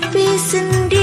pipi sendiri